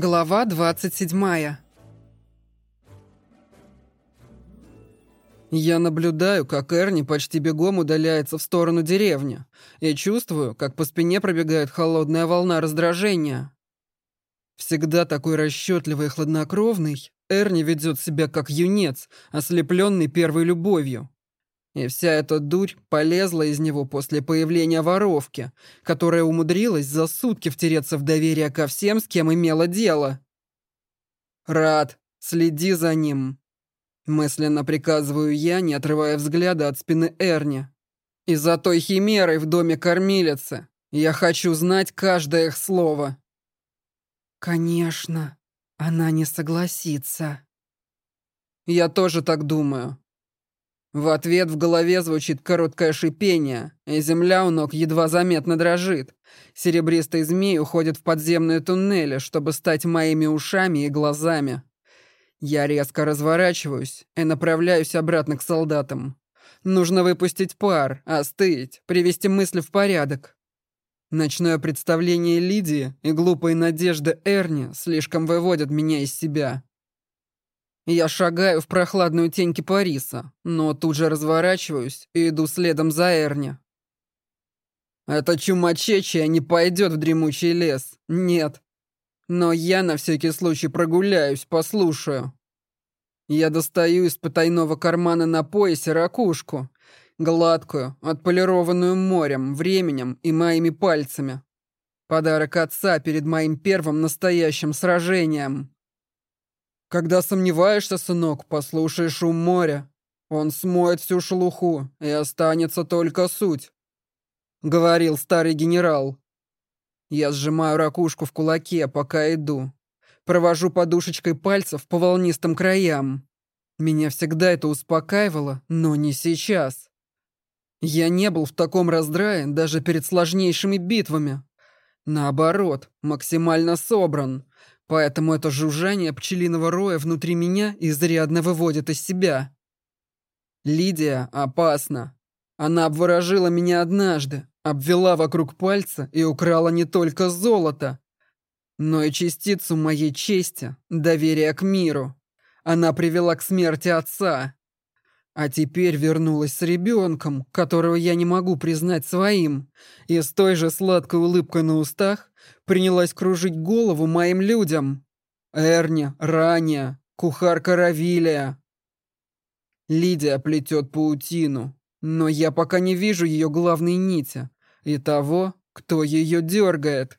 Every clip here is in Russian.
Глава 27. Я наблюдаю, как Эрни почти бегом удаляется в сторону деревни, и чувствую, как по спине пробегает холодная волна раздражения. Всегда такой расчетливый и хладнокровный, Эрни ведет себя как юнец, ослепленный первой любовью. И вся эта дурь полезла из него после появления воровки, которая умудрилась за сутки втереться в доверие ко всем, с кем имела дело. «Рад, следи за ним», — мысленно приказываю я, не отрывая взгляда от спины Эрни. «И за той химерой в доме кормилицы я хочу знать каждое их слово». «Конечно, она не согласится». «Я тоже так думаю. В ответ в голове звучит короткое шипение, и земля у ног едва заметно дрожит. Серебристый змей уходит в подземные туннели, чтобы стать моими ушами и глазами. Я резко разворачиваюсь и направляюсь обратно к солдатам. Нужно выпустить пар, остыть, привести мысли в порядок. Ночное представление Лидии и глупые надежды Эрни слишком выводят меня из себя. Я шагаю в прохладную тень кипариса, но тут же разворачиваюсь и иду следом за Эрни. Эта чумачечья не пойдет в дремучий лес, нет. Но я на всякий случай прогуляюсь, послушаю. Я достаю из потайного кармана на поясе ракушку, гладкую, отполированную морем, временем и моими пальцами. Подарок отца перед моим первым настоящим сражением. Когда сомневаешься, сынок, послушай шум моря. Он смоет всю шелуху, и останется только суть. Говорил старый генерал. Я сжимаю ракушку в кулаке, пока иду. Провожу подушечкой пальцев по волнистым краям. Меня всегда это успокаивало, но не сейчас. Я не был в таком раздрае даже перед сложнейшими битвами. Наоборот, максимально собран, Поэтому это жужжание пчелиного роя внутри меня изрядно выводит из себя. Лидия опасна. Она обворожила меня однажды, обвела вокруг пальца и украла не только золото, но и частицу моей чести, доверия к миру. Она привела к смерти отца. А теперь вернулась с ребенком, которого я не могу признать своим, и с той же сладкой улыбкой на устах принялась кружить голову моим людям. Эрни, Раня, кухарка Равилия. Лидия плетет паутину, но я пока не вижу ее главной нити и того, кто ее дергает.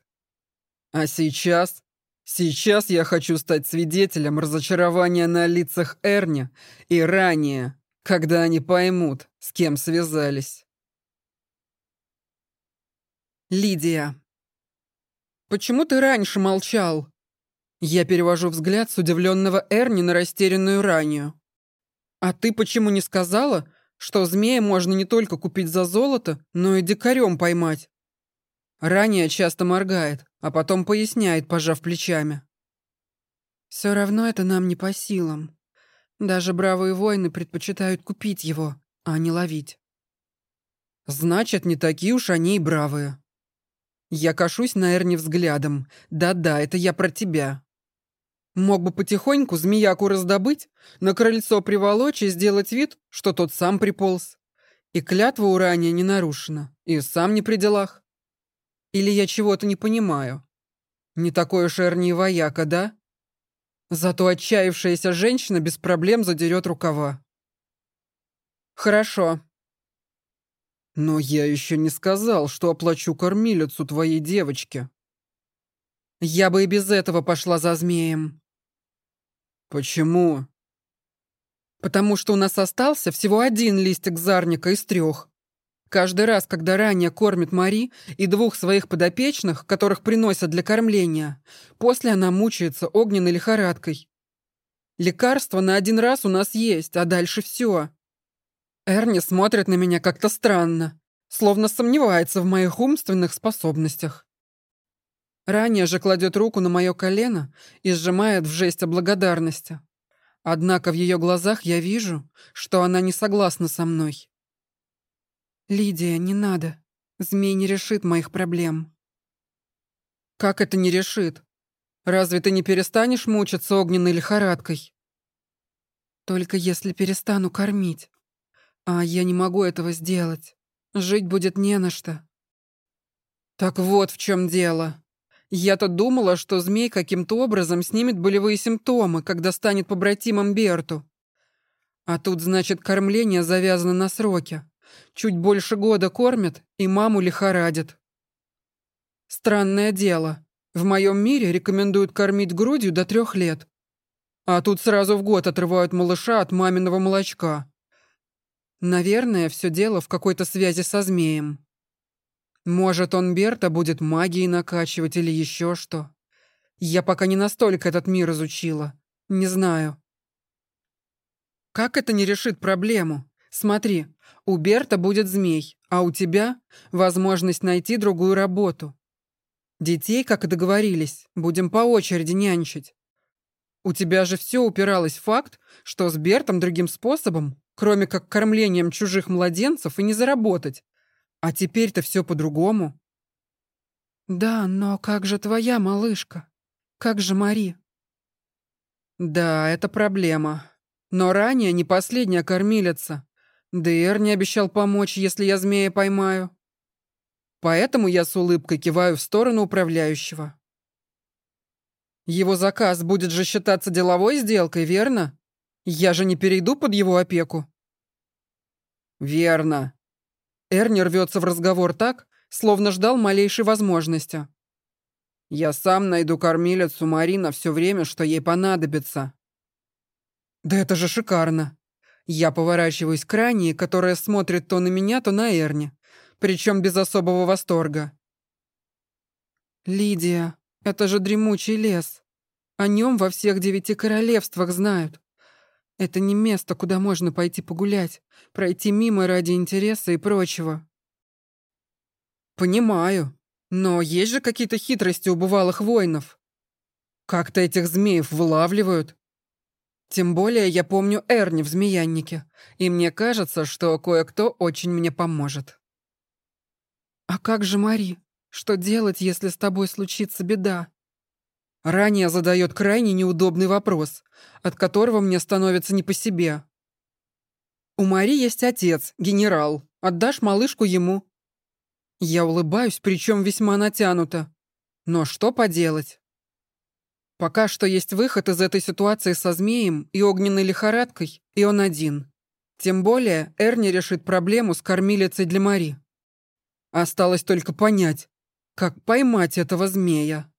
А сейчас Сейчас я хочу стать свидетелем разочарования на лицах Эрни и ранее когда они поймут, с кем связались. Лидия. «Почему ты раньше молчал?» Я перевожу взгляд с удивленного Эрни на растерянную Ранию. «А ты почему не сказала, что змея можно не только купить за золото, но и дикарем поймать?» Ранее часто моргает, а потом поясняет, пожав плечами. «Все равно это нам не по силам. Даже бравые воины предпочитают купить его, а не ловить. Значит, не такие уж они и бравые. Я кашусь на Эрни взглядом. Да-да, это я про тебя. Мог бы потихоньку змеяку раздобыть, на крыльцо приволочь и сделать вид, что тот сам приполз. И клятва у ранее не нарушена, и сам не при делах. Или я чего-то не понимаю. Не такой уж Эрни вояка, да? Зато отчаявшаяся женщина без проблем задерет рукава. Хорошо. Но я еще не сказал, что оплачу кормилицу твоей девочке. Я бы и без этого пошла за змеем. Почему? Потому что у нас остался всего один листик зарника из трех. Каждый раз, когда ранее кормит Мари и двух своих подопечных, которых приносят для кормления, после она мучается огненной лихорадкой. Лекарство на один раз у нас есть, а дальше все. Эрни смотрит на меня как-то странно, словно сомневается в моих умственных способностях. Ранее же кладет руку на мое колено и сжимает в жесть благодарности. Однако в ее глазах я вижу, что она не согласна со мной. «Лидия, не надо. Змей не решит моих проблем». «Как это не решит? Разве ты не перестанешь мучиться огненной лихорадкой? Только если перестану кормить. А я не могу этого сделать. Жить будет не на что. Так вот в чем дело. Я-то думала, что змей каким-то образом снимет болевые симптомы, когда станет побратимом Берту. А тут, значит, кормление завязано на сроке. Чуть больше года кормят, и маму лихорадит. Странное дело. В моем мире рекомендуют кормить грудью до трех лет. А тут сразу в год отрывают малыша от маминого молочка. Наверное, все дело в какой-то связи со змеем. Может, он Берта будет магией накачивать или еще что. Я пока не настолько этот мир изучила. Не знаю. Как это не решит проблему? Смотри, у Берта будет змей, а у тебя возможность найти другую работу. Детей, как и договорились, будем по очереди нянчить. У тебя же все упиралось в факт, что с Бертом другим способом, кроме как кормлением чужих младенцев, и не заработать. А теперь-то все по-другому. Да, но как же твоя малышка? Как же Мари? Да, это проблема. Но ранее не последняя кормилица. Дэр не обещал помочь, если я змея поймаю. Поэтому я с улыбкой киваю в сторону управляющего. Его заказ будет же считаться деловой сделкой, верно? Я же не перейду под его опеку. Верно. Эрни рвется в разговор так, словно ждал малейшей возможности. Я сам найду кормилицу Марина все время, что ей понадобится. Да это же шикарно. Я поворачиваюсь к Ране, которая смотрит то на меня, то на Эрни причем без особого восторга. «Лидия, это же дремучий лес. О нем во всех девяти королевствах знают. Это не место, куда можно пойти погулять, пройти мимо ради интереса и прочего». «Понимаю, но есть же какие-то хитрости у бывалых воинов. Как-то этих змеев вылавливают. Тем более я помню Эрни в «Змеяннике», и мне кажется, что кое-кто очень мне поможет». «А как же Мари? Что делать, если с тобой случится беда?» Ранее задает крайне неудобный вопрос, от которого мне становится не по себе. «У Мари есть отец, генерал. Отдашь малышку ему?» Я улыбаюсь, причем весьма натянуто. Но что поделать? Пока что есть выход из этой ситуации со змеем и огненной лихорадкой, и он один. Тем более Эрни решит проблему с кормилицей для Мари. Осталось только понять, как поймать этого змея.